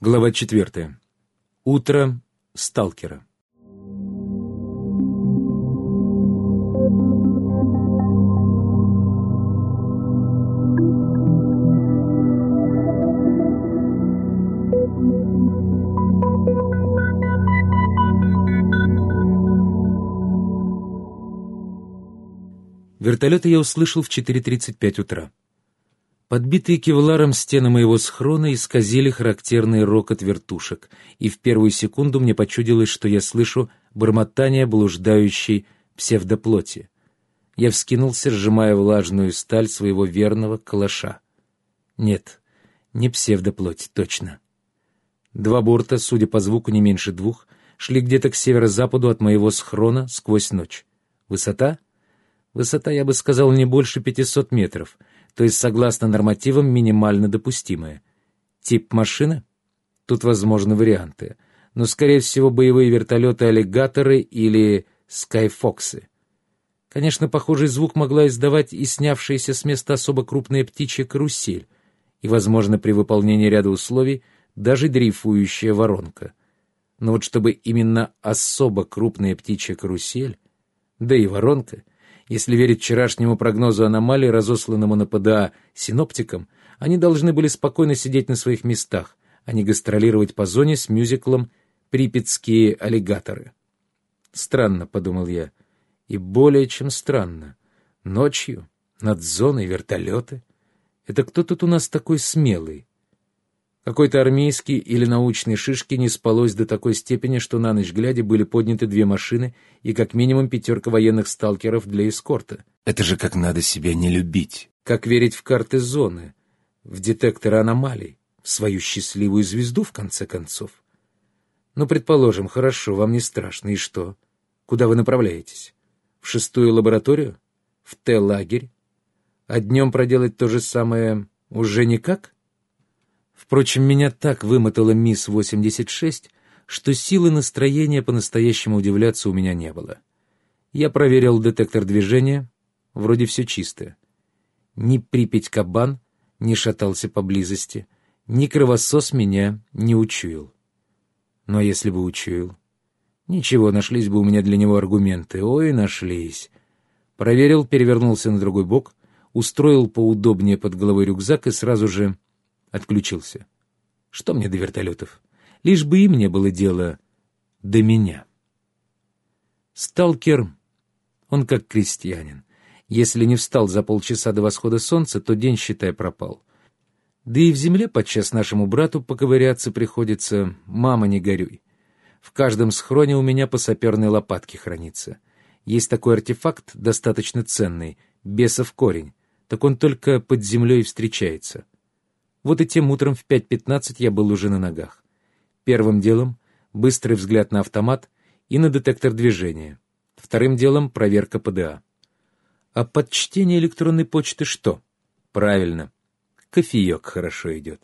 Глава четвертая. Утро сталкера. Вертолеты я услышал в 4.35 утра. Подбитые кевларом стены моего схрона исказили характерный рокот вертушек, и в первую секунду мне почудилось, что я слышу бормотание блуждающей псевдоплоти. Я вскинулся, сжимая влажную сталь своего верного калаша. Нет, не псевдоплоть, точно. Два борта, судя по звуку не меньше двух, шли где-то к северо-западу от моего схрона сквозь ночь. Высота? Высота, я бы сказал, не больше 500 метров, то есть, согласно нормативам, минимально допустимая. Тип машины? Тут возможны варианты. Но, скорее всего, боевые вертолеты-аллигаторы или скайфоксы. Конечно, похожий звук могла издавать и снявшаяся с места особо крупная птичья карусель, и, возможно, при выполнении ряда условий, даже дрейфующая воронка. Но вот чтобы именно особо крупная птичья карусель, да и воронка, если верить вчерашнему прогнозу аномалий, разосланному на ПДА синоптикам, они должны были спокойно сидеть на своих местах, а не гастролировать по зоне с мюзиклом «Припятские аллигаторы». «Странно», — подумал я, — «и более чем странно. Ночью, над зоной вертолеты. Это кто тут у нас такой смелый? Какой-то армейский или научный шишки не спалось до такой степени, что на ночь глядя были подняты две машины и как минимум пятерка военных сталкеров для эскорта. Это же как надо себя не любить. Как верить в карты зоны, в детекторы аномалий, в свою счастливую звезду, в конце концов. Ну, предположим, хорошо, вам не страшно, и что? Куда вы направляетесь? В шестую лабораторию? В Т-лагерь? А днем проделать то же самое уже никак? — Впрочем, меня так вымотала МИС-86, что силы настроения по-настоящему удивляться у меня не было. Я проверил детектор движения, вроде все чисто. Ни Припять-кабан не шатался поблизости, ни кровосос меня не учуял. Но если бы учуял... Ничего, нашлись бы у меня для него аргументы. Ой, нашлись. Проверил, перевернулся на другой бок, устроил поудобнее под головой рюкзак и сразу же Отключился. Что мне до вертолетов? Лишь бы им не было дела до меня. Сталкер, он как крестьянин. Если не встал за полчаса до восхода солнца, то день, считай, пропал. Да и в земле подчас нашему брату поковыряться приходится, мама, не горюй. В каждом схроне у меня по саперной лопатке хранится. Есть такой артефакт, достаточно ценный, бесов корень, так он только под землей встречается — вот и тем утром в 5.15 я был уже на ногах. Первым делом — быстрый взгляд на автомат и на детектор движения. Вторым делом — проверка ПДА. А под чтение электронной почты что? Правильно. Кофеек хорошо идет.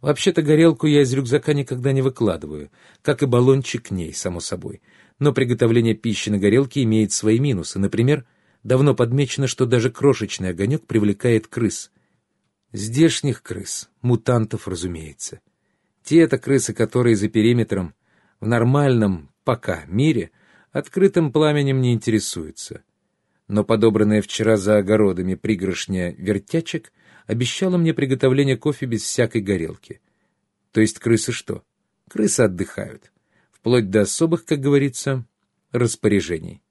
Вообще-то горелку я из рюкзака никогда не выкладываю, как и баллончик к ней, само собой. Но приготовление пищи на горелке имеет свои минусы. Например, давно подмечено, что даже крошечный огонек привлекает крыс — Здешних крыс, мутантов, разумеется. Те это крысы, которые за периметром, в нормальном, пока, мире, открытым пламенем не интересуются. Но подобранная вчера за огородами пригоршня вертячек обещала мне приготовление кофе без всякой горелки. То есть крысы что? Крысы отдыхают. Вплоть до особых, как говорится, распоряжений.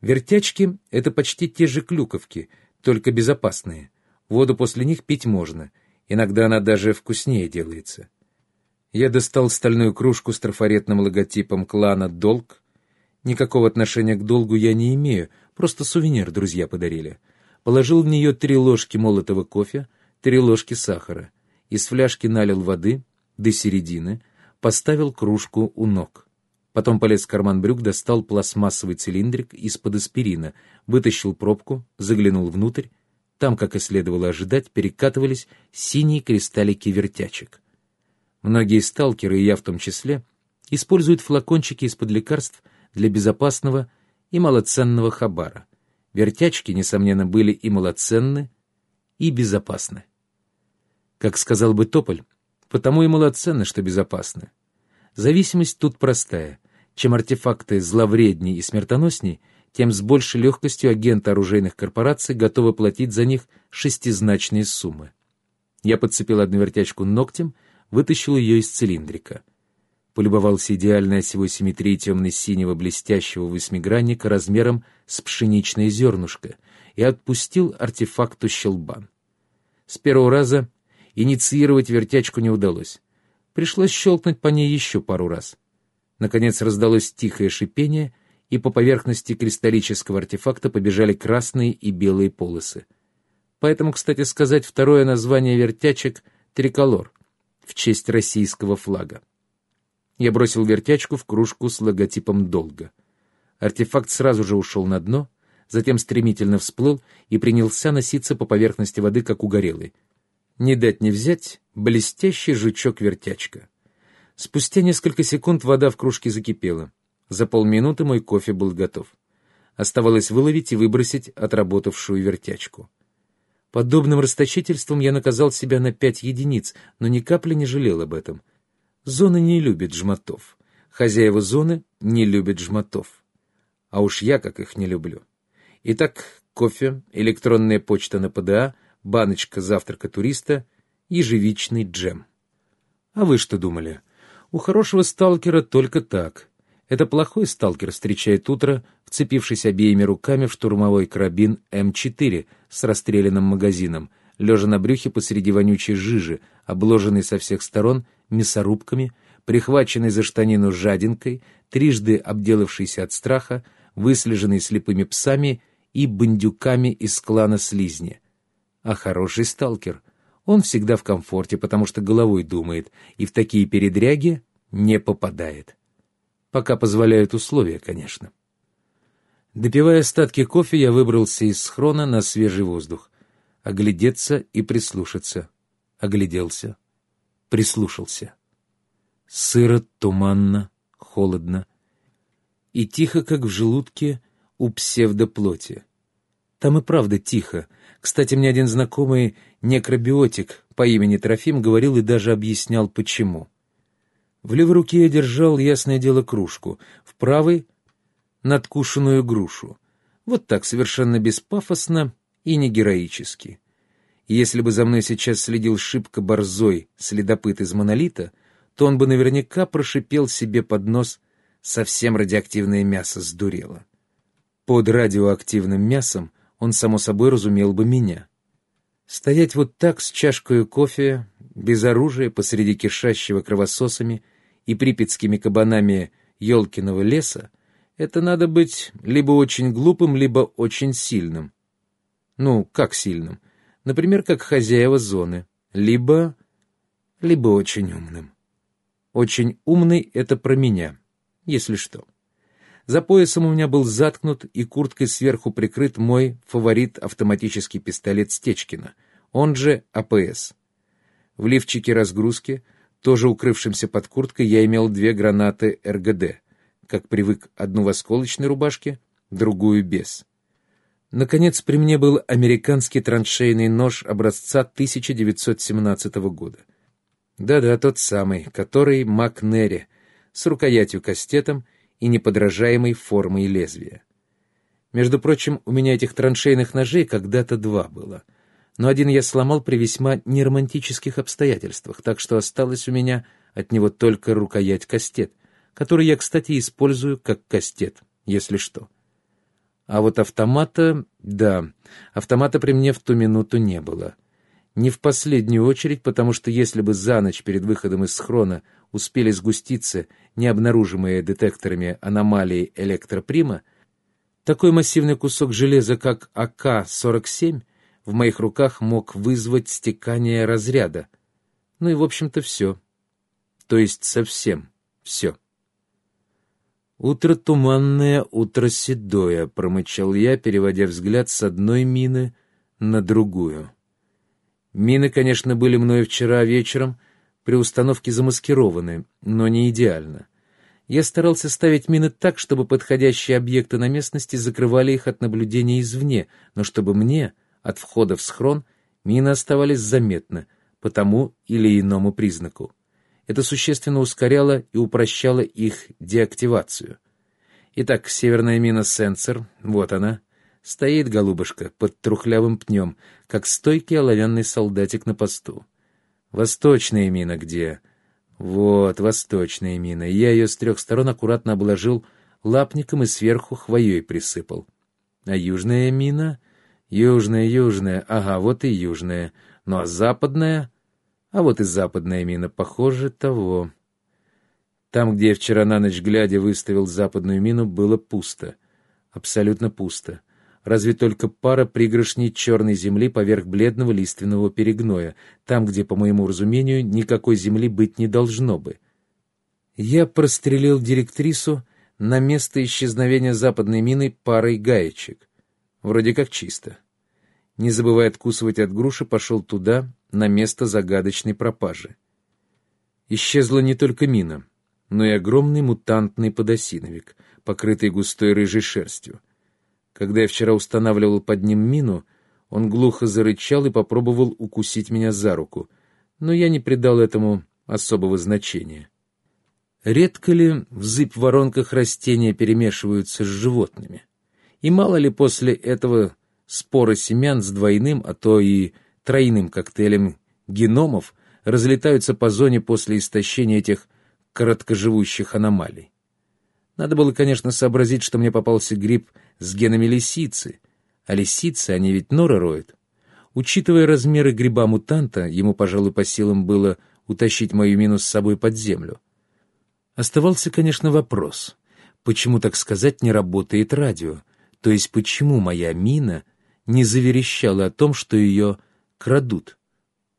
Вертячки — это почти те же клюковки, только безопасные — Воду после них пить можно. Иногда она даже вкуснее делается. Я достал стальную кружку с трафаретным логотипом клана «Долг». Никакого отношения к долгу я не имею, просто сувенир друзья подарили. Положил в нее три ложки молотого кофе, три ложки сахара. Из фляжки налил воды до середины, поставил кружку у ног. Потом полез в карман брюк, достал пластмассовый цилиндрик из-под аспирина, вытащил пробку, заглянул внутрь там, как и следовало ожидать, перекатывались синие кристаллики вертячек. Многие сталкеры, и я в том числе, используют флакончики из-под лекарств для безопасного и малоценного хабара. Вертячки, несомненно, были и малоценны, и безопасны. Как сказал бы Тополь, Потому и малоценно, что безопасны. Зависимость тут простая. Чем артефакты зловредней и смертоносней, тем с большей легкостью агенты оружейных корпораций готовы платить за них шестизначные суммы. Я подцепил одну вертячку ногтем, вытащил ее из цилиндрика. Полюбовался идеальной осевой симметрией темно-синего блестящего восьмигранника размером с пшеничное зернышко и отпустил артефакту щелбан. С первого раза инициировать вертячку не удалось. Пришлось щелкнуть по ней еще пару раз. Наконец раздалось тихое шипение, и по поверхности кристаллического артефакта побежали красные и белые полосы. Поэтому, кстати сказать, второе название вертячек — триколор, в честь российского флага. Я бросил вертячку в кружку с логотипом «Долго». Артефакт сразу же ушел на дно, затем стремительно всплыл и принялся носиться по поверхности воды, как угорелый. Не дать не взять блестящий жучок-вертячка. Спустя несколько секунд вода в кружке закипела. За полминуты мой кофе был готов. Оставалось выловить и выбросить отработавшую вертячку. Подобным расточительством я наказал себя на пять единиц, но ни капли не жалел об этом. Зона не любит жмотов. Хозяева зоны не любят жмотов. А уж я как их не люблю. Итак, кофе, электронная почта на ПДА, баночка завтрака туриста, ежевичный джем. А вы что думали? У хорошего сталкера только так. Это плохой сталкер встречает утро, вцепившись обеими руками в штурмовой карабин М4 с расстрелянным магазином, лежа на брюхе посреди вонючей жижи, обложенной со всех сторон мясорубками, прихваченной за штанину жадинкой, трижды обделавшейся от страха, выслеженной слепыми псами и бандюками из клана Слизни. А хороший сталкер, он всегда в комфорте, потому что головой думает, и в такие передряги не попадает. Пока позволяют условия, конечно. Допивая остатки кофе, я выбрался из схрона на свежий воздух. Оглядеться и прислушаться. Огляделся. Прислушался. Сыро, туманно, холодно. И тихо, как в желудке у псевдоплоти. Там и правда тихо. Кстати, мне один знакомый некробиотик по имени Трофим говорил и даже объяснял, почему. В левой руке я держал, ясное дело, кружку, в правой — надкушенную грушу. Вот так, совершенно беспафосно и не героически. если бы за мной сейчас следил шибко борзой следопыт из монолита, то он бы наверняка прошипел себе под нос «совсем радиоактивное мясо сдурело». Под радиоактивным мясом он, само собой, разумел бы меня. Стоять вот так с чашкой кофе, без оружия, посреди кишащего кровососами и припятскими кабанами Ёлкиного леса, это надо быть либо очень глупым, либо очень сильным. Ну, как сильным? Например, как хозяева зоны. Либо... либо очень умным. Очень умный — это про меня, если что. За поясом у меня был заткнут и курткой сверху прикрыт мой фаворит автоматический пистолет Стечкина, он же АПС. В лифчике разгрузки тоже укрывшимся под курткой, я имел две гранаты РГД, как привык одну в осколочной рубашке, другую без. Наконец, при мне был американский траншейный нож образца 1917 года. Да-да, тот самый, который МакНерри, с рукоятью-кастетом и неподражаемой формой лезвия. Между прочим, у меня этих траншейных ножей когда-то два было — но один я сломал при весьма неромантических обстоятельствах, так что осталось у меня от него только рукоять-кастет, который я, кстати, использую как кастет, если что. А вот автомата, да, автомата при мне в ту минуту не было. Не в последнюю очередь, потому что если бы за ночь перед выходом из схрона успели сгуститься необнаружимые детекторами аномалии электроприма, такой массивный кусок железа, как АК-47, в моих руках мог вызвать стекание разряда. Ну и, в общем-то, все. То есть совсем все. «Утро туманное, утро седое», — промычал я, переводя взгляд с одной мины на другую. Мины, конечно, были мною вчера вечером при установке замаскированы, но не идеально. Я старался ставить мины так, чтобы подходящие объекты на местности закрывали их от наблюдения извне, но чтобы мне от входа в схрон мины оставались заметны, по тому или иному признаку. Это существенно ускоряло и упрощало их деактивацию. Итак, северная мина «Сенсор», вот она, стоит, голубушка, под трухлявым пнем, как стойкий оловянный солдатик на посту. Восточная мина где? Вот, восточная мина. Я ее с трех сторон аккуратно обложил лапником и сверху хвоей присыпал. А южная мина? Южная, южная, ага, вот и южная. Ну а западная? А вот и западная мина, похоже, того. Там, где я вчера на ночь глядя выставил западную мину, было пусто. Абсолютно пусто. Разве только пара пригоршней черной земли поверх бледного лиственного перегноя, там, где, по моему разумению, никакой земли быть не должно бы. Я прострелил директрису на место исчезновения западной мины парой гаечек. Вроде как чисто. Не забывая откусывать от груши, пошел туда, на место загадочной пропажи. Исчезла не только мина, но и огромный мутантный подосиновик, покрытый густой рыжей шерстью. Когда я вчера устанавливал под ним мину, он глухо зарычал и попробовал укусить меня за руку, но я не придал этому особого значения. Редко ли в зыбь-воронках растения перемешиваются с животными? И мало ли после этого споры семян с двойным, а то и тройным коктейлем геномов разлетаются по зоне после истощения этих короткоживущих аномалий. Надо было, конечно, сообразить, что мне попался гриб с генами лисицы, а лисицы, они ведь норы роют. Учитывая размеры гриба-мутанта, ему, пожалуй, по силам было утащить мою мину с собой под землю. Оставался, конечно, вопрос, почему, так сказать, не работает радио, то есть почему моя мина не заверещала о том, что ее крадут,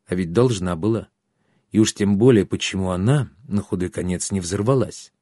а ведь должна была. И уж тем более, почему она, на худой конец, не взорвалась.